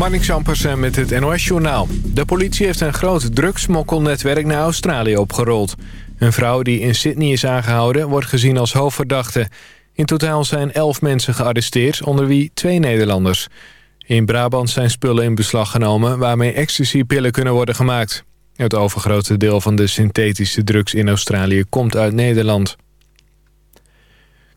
Marnik Sampersen met het NOS-journaal. De politie heeft een groot drugsmokkelnetwerk naar Australië opgerold. Een vrouw die in Sydney is aangehouden wordt gezien als hoofdverdachte. In totaal zijn elf mensen gearresteerd, onder wie twee Nederlanders. In Brabant zijn spullen in beslag genomen waarmee ecstasypillen kunnen worden gemaakt. Het overgrote deel van de synthetische drugs in Australië komt uit Nederland.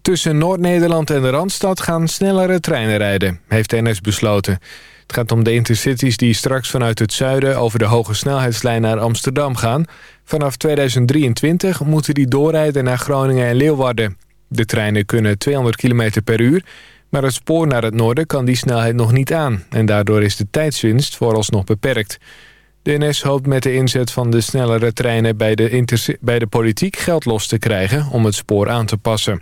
Tussen Noord-Nederland en de Randstad gaan snellere treinen rijden, heeft NS besloten. Het gaat om de intercities die straks vanuit het zuiden over de hoge snelheidslijn naar Amsterdam gaan. Vanaf 2023 moeten die doorrijden naar Groningen en Leeuwarden. De treinen kunnen 200 km per uur, maar het spoor naar het noorden kan die snelheid nog niet aan. En daardoor is de tijdswinst vooralsnog beperkt. De NS hoopt met de inzet van de snellere treinen bij de, bij de politiek geld los te krijgen om het spoor aan te passen.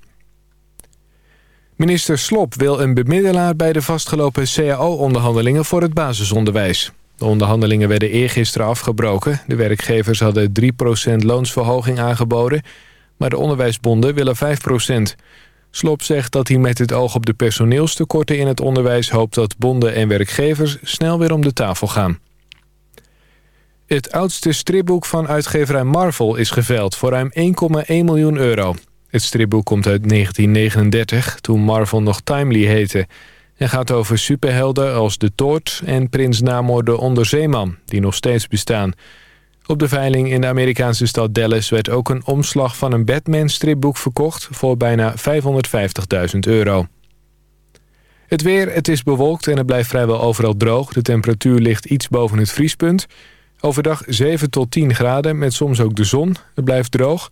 Minister Slop wil een bemiddelaar bij de vastgelopen CAO-onderhandelingen voor het basisonderwijs. De onderhandelingen werden eergisteren afgebroken. De werkgevers hadden 3% loonsverhoging aangeboden, maar de onderwijsbonden willen 5%. Slop zegt dat hij met het oog op de personeelstekorten in het onderwijs hoopt dat bonden en werkgevers snel weer om de tafel gaan. Het oudste stripboek van uitgeverij Marvel is geveild voor ruim 1,1 miljoen euro. Het stripboek komt uit 1939, toen Marvel nog Timely heette... en gaat over superhelden als de Toort en Prins Namor de Onderzeeman... die nog steeds bestaan. Op de veiling in de Amerikaanse stad Dallas... werd ook een omslag van een Batman-stripboek verkocht... voor bijna 550.000 euro. Het weer, het is bewolkt en het blijft vrijwel overal droog. De temperatuur ligt iets boven het vriespunt. Overdag 7 tot 10 graden met soms ook de zon. Het blijft droog...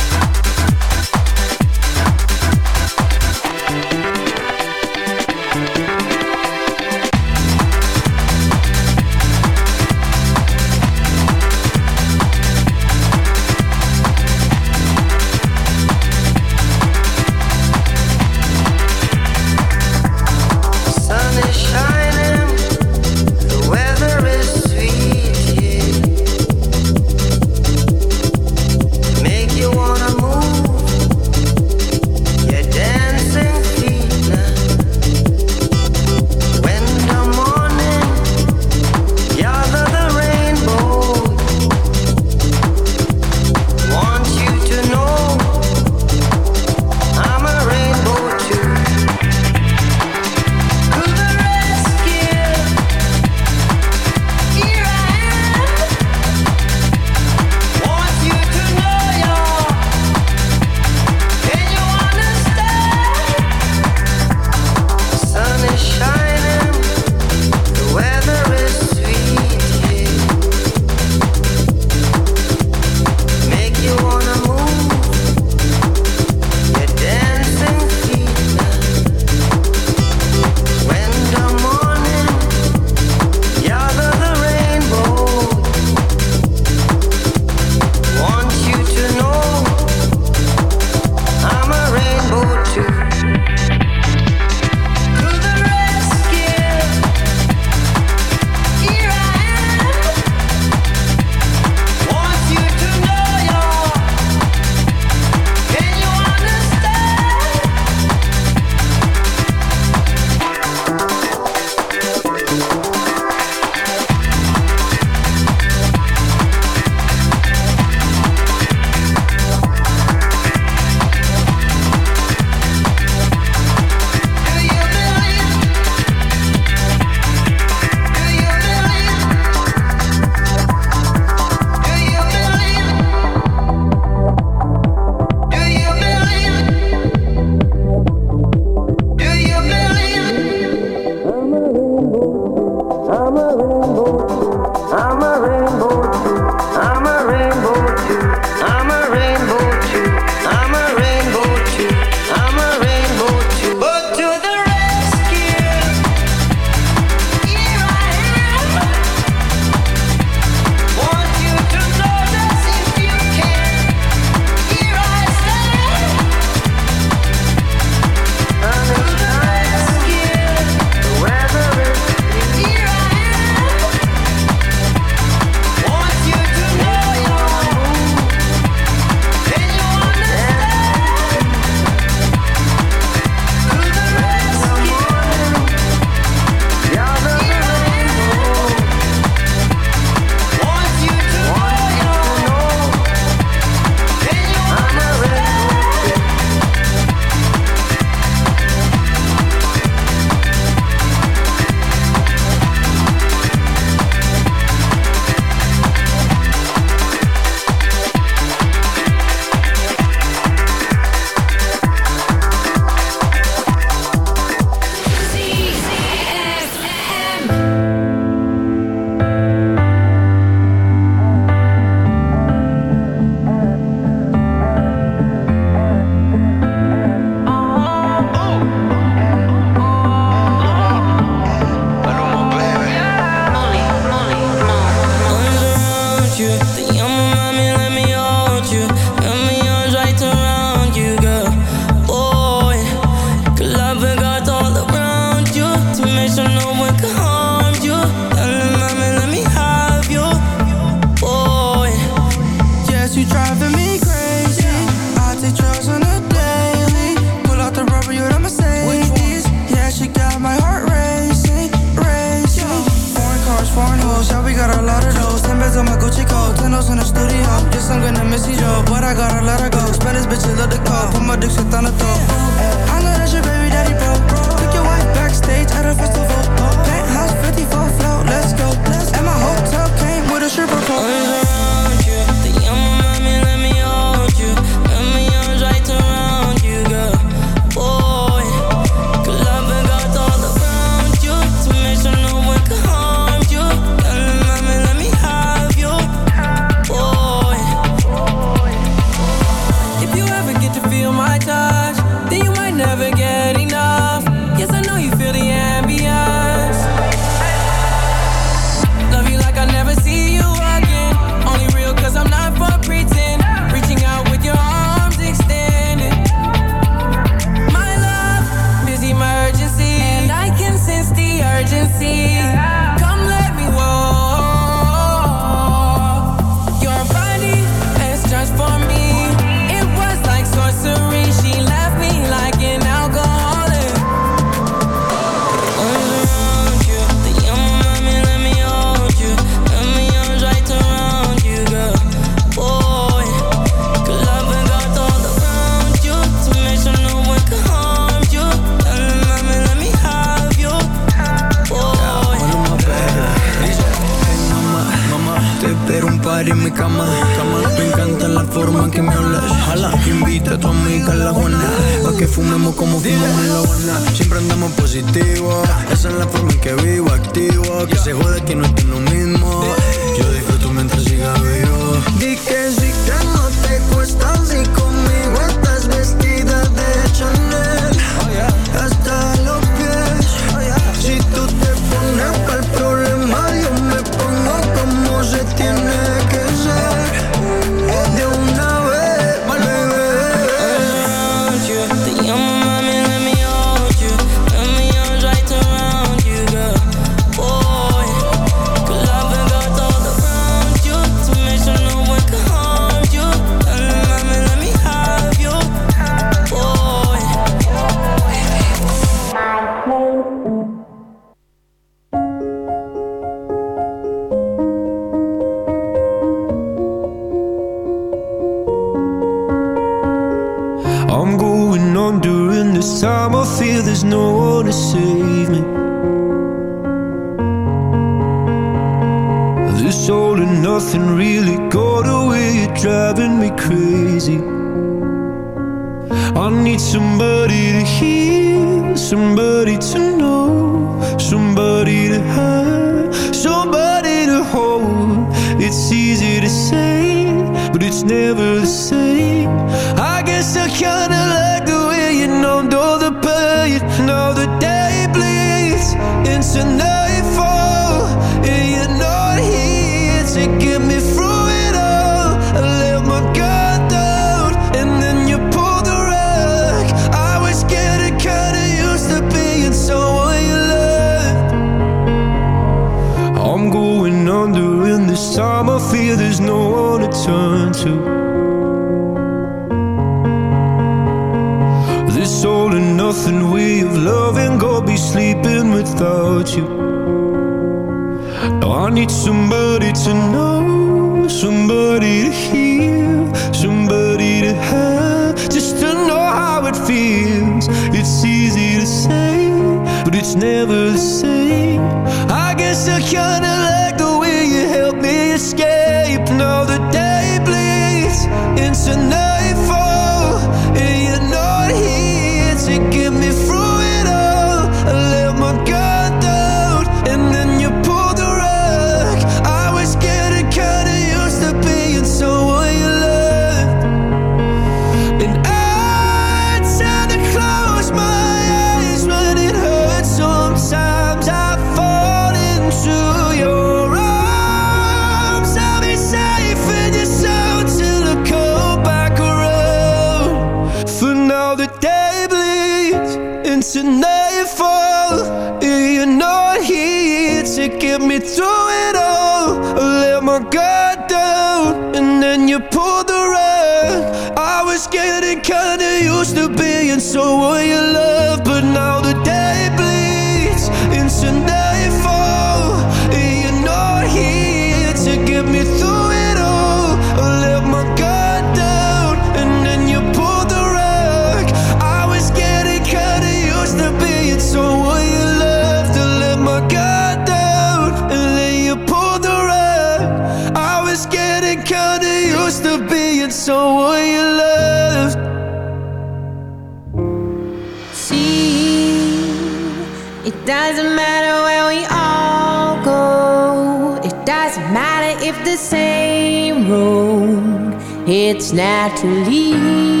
naturally.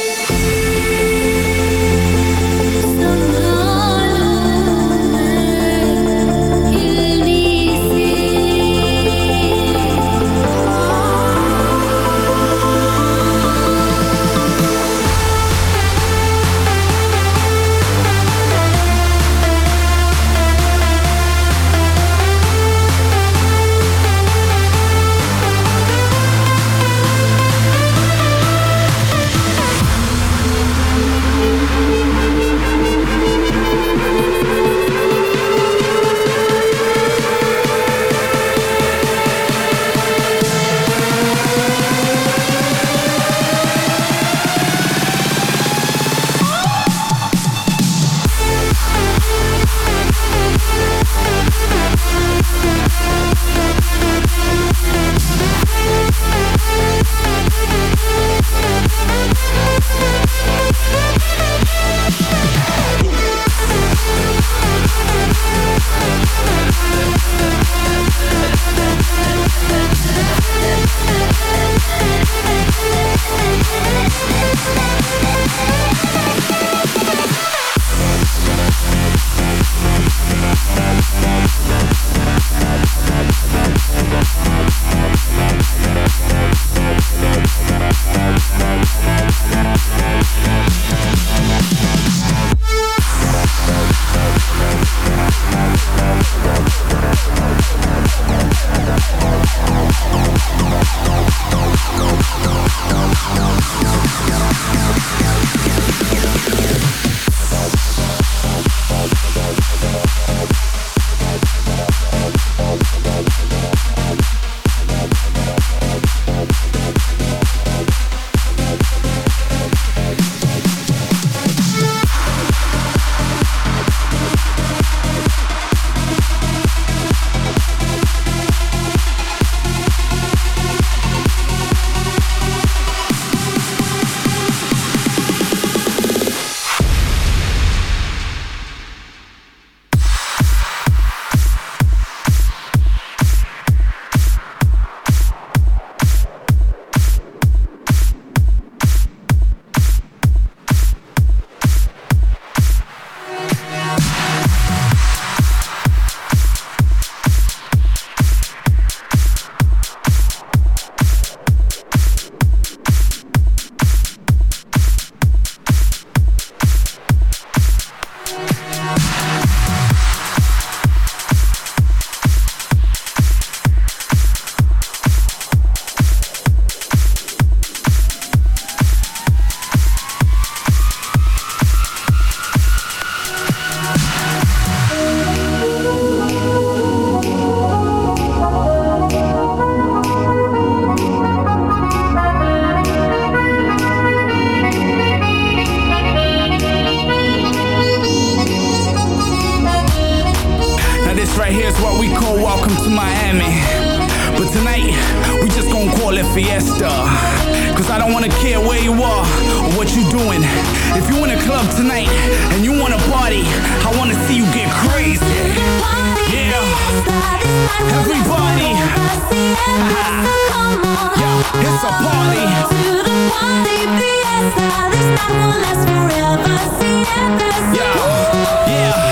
Yeah, yeah.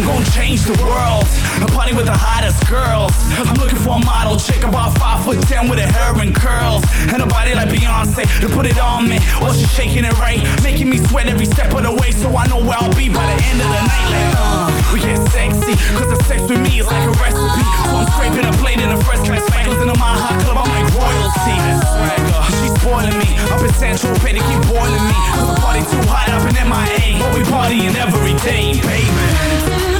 I'm gonna change the world. A party with the hottest girls. I'm looking for a model chick about five foot ten with her hair and curls. And a body like Beyonce to put it on me. While she's shaking it right, making me sweat every step of the way. So I know where I'll be by the end of the night. Like, uh, we get sexy, cause the sex with me is like a recipe. So I'm scraping a plate in a fresh class spangles in a my hot club. I'm like royalty. She's spoiling me. Up in Central Pay to keep boiling me. Cause the party too hot up in MIA. But we partying every day, baby.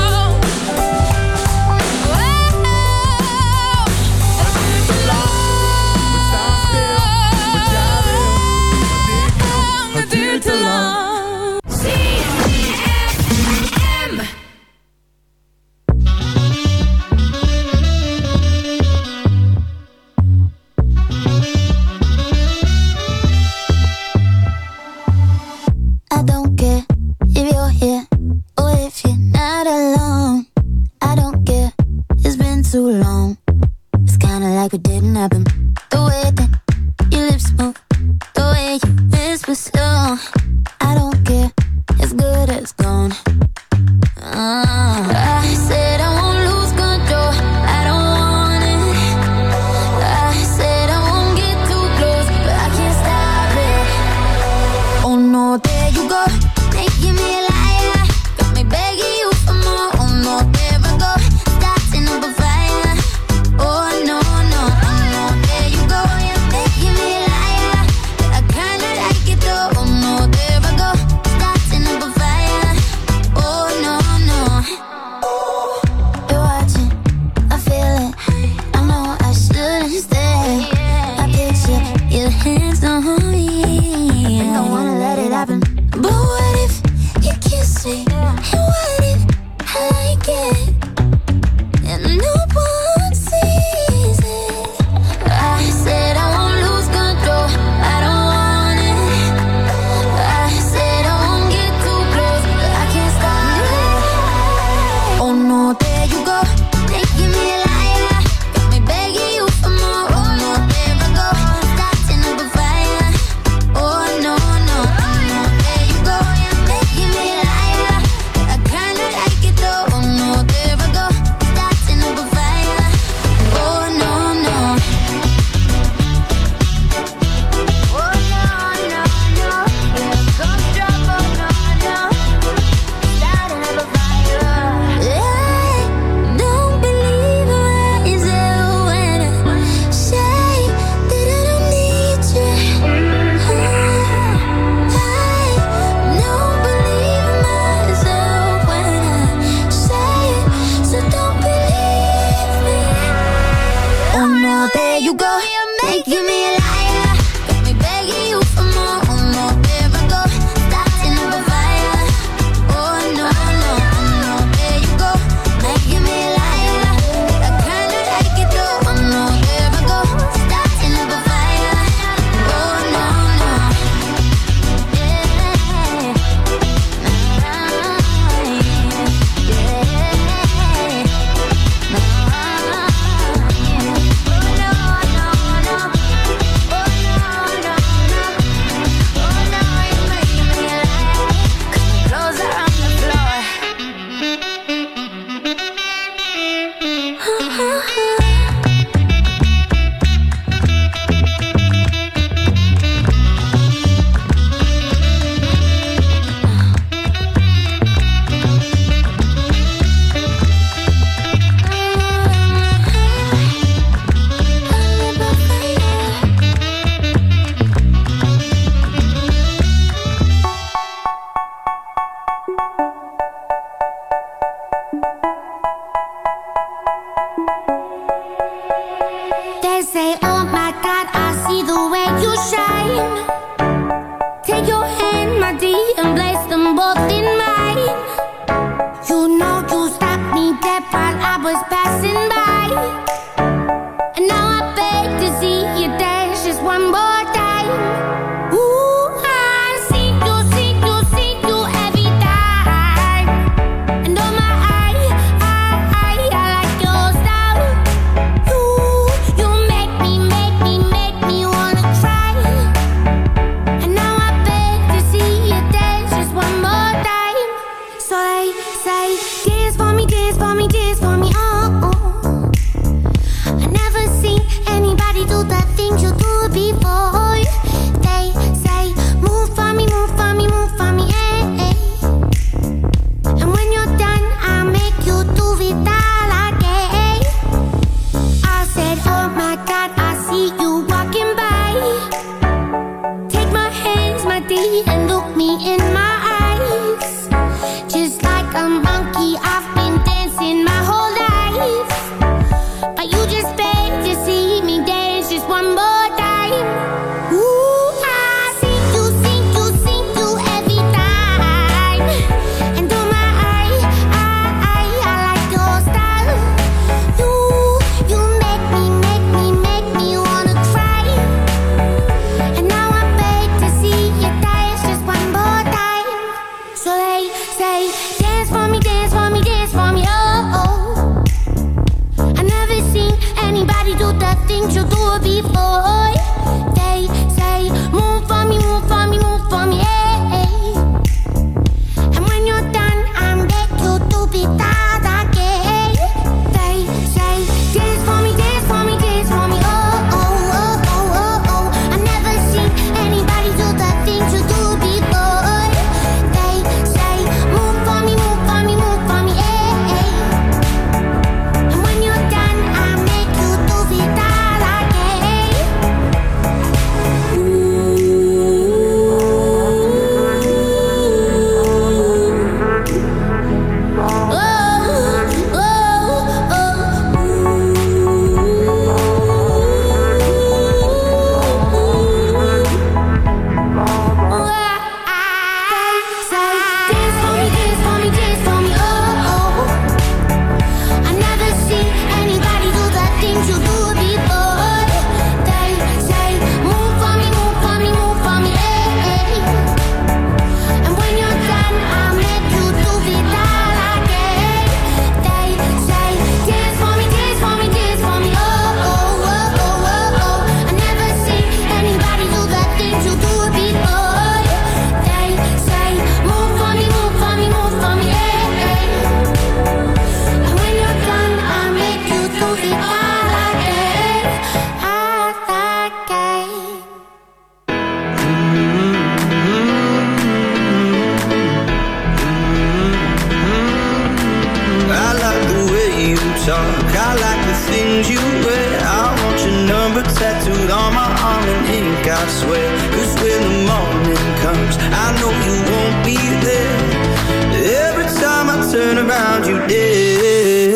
Say,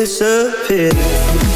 disappear.